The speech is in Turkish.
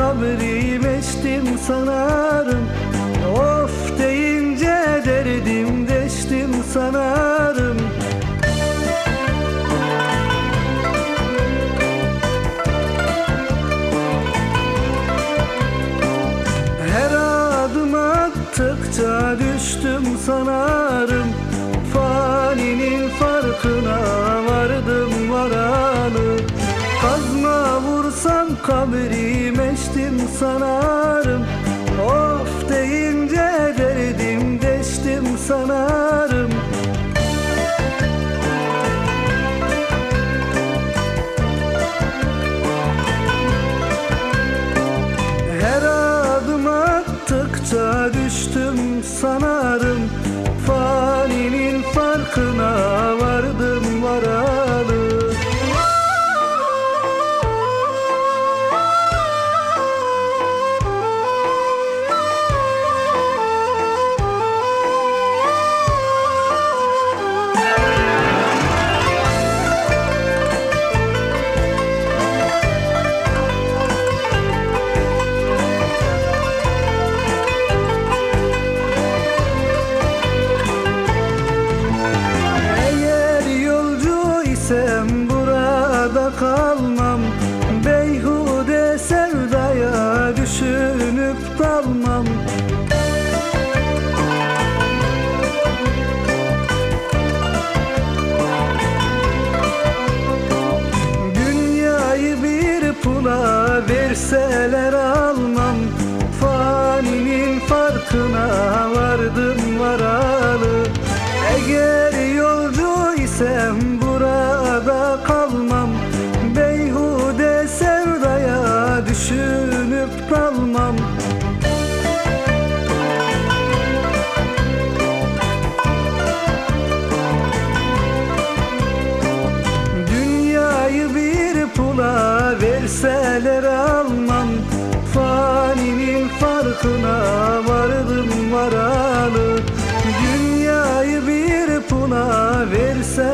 Kabrim eştim sanarım. Eştim eştim sanarım. Of deyince derdim deştim sanarım kalmam. Beyhude sevdaya düşünüp dalmam Dünyayı bir pula verseler almam. Faninin farkına vardım. kapısına vardım varalı. Dünyayı bir puna versen